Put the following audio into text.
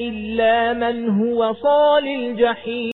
إلا من هو صال الجحيم